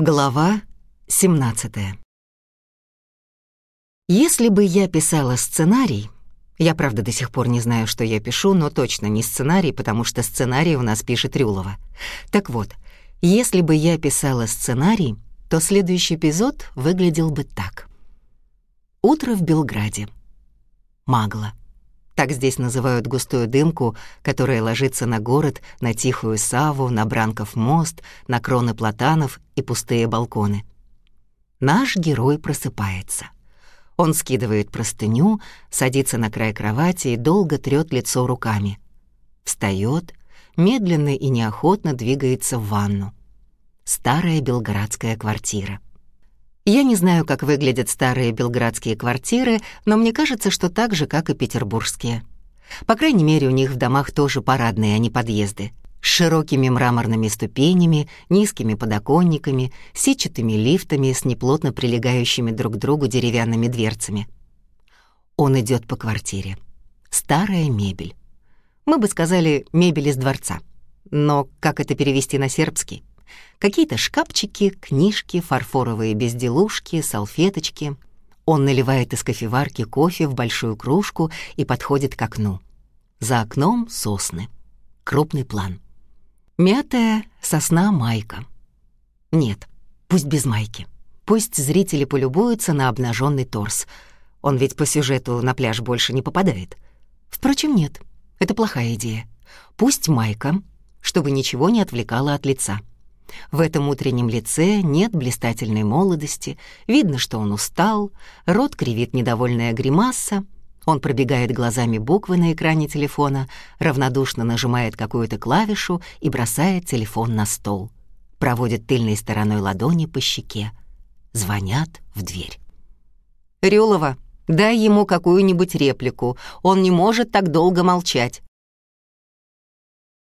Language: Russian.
Глава 17 Если бы я писала сценарий, я, правда, до сих пор не знаю, что я пишу, но точно не сценарий, потому что сценарий у нас пишет Рюлова. Так вот, если бы я писала сценарий, то следующий эпизод выглядел бы так. Утро в Белграде. Магла. Так здесь называют густую дымку, которая ложится на город, на тихую саву, на Бранков мост, на кроны платанов и пустые балконы. Наш герой просыпается. Он скидывает простыню, садится на край кровати и долго трёт лицо руками. Встаёт, медленно и неохотно двигается в ванну. Старая белградская квартира. Я не знаю, как выглядят старые белградские квартиры, но мне кажется, что так же, как и петербургские. По крайней мере, у них в домах тоже парадные, а не подъезды. С широкими мраморными ступенями, низкими подоконниками, сетчатыми лифтами с неплотно прилегающими друг к другу деревянными дверцами. Он идет по квартире. Старая мебель. Мы бы сказали «мебель из дворца». Но как это перевести на сербский? Какие-то шкафчики, книжки, фарфоровые безделушки, салфеточки. Он наливает из кофеварки кофе в большую кружку и подходит к окну. За окном сосны. Крупный план. Мятая сосна майка. Нет, пусть без майки. Пусть зрители полюбуются на обнаженный торс. Он ведь по сюжету на пляж больше не попадает. Впрочем, нет, это плохая идея. Пусть майка, чтобы ничего не отвлекало от лица. В этом утреннем лице нет блистательной молодости, видно, что он устал, рот кривит недовольная гримаса, он пробегает глазами буквы на экране телефона, равнодушно нажимает какую-то клавишу и бросает телефон на стол. Проводит тыльной стороной ладони по щеке. Звонят в дверь. «Рюлова, дай ему какую-нибудь реплику, он не может так долго молчать».